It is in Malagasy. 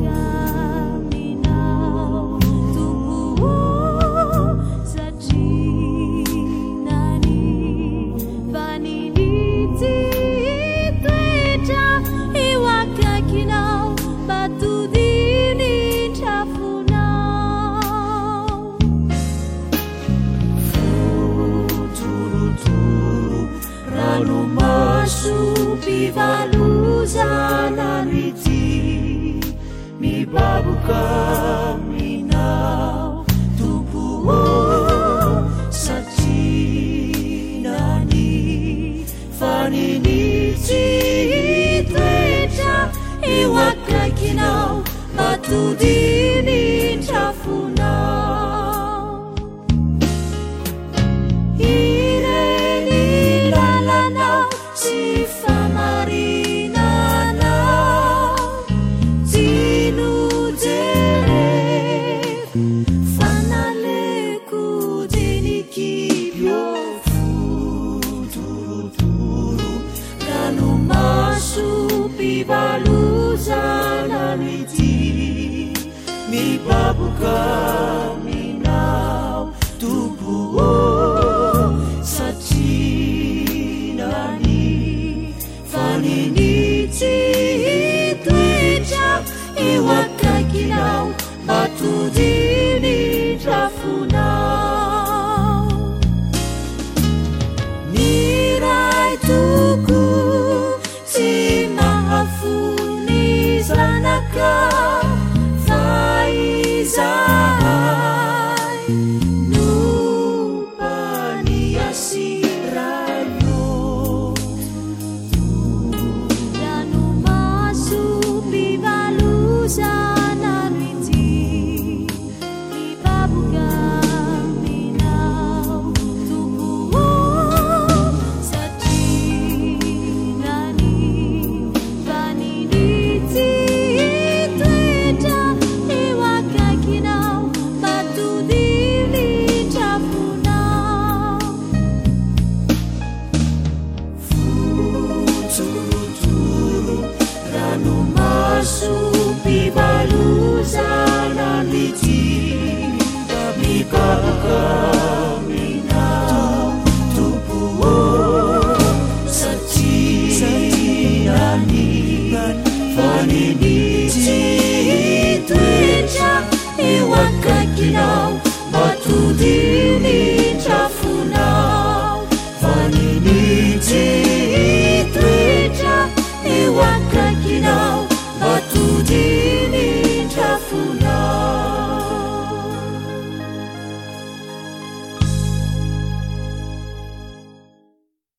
kamina tumu sacinani paniditi peta iwaktakinau batudini capuna tutu ralumasupivalusananiti ببكمn tب سجنن فن 你 ت وكن مدي बluजा nमिtी मibाbuk मinा तb सचीnन फननचच एवkकिnाव btजी sبbلsلمت 的 مكkمnt 不 s 你你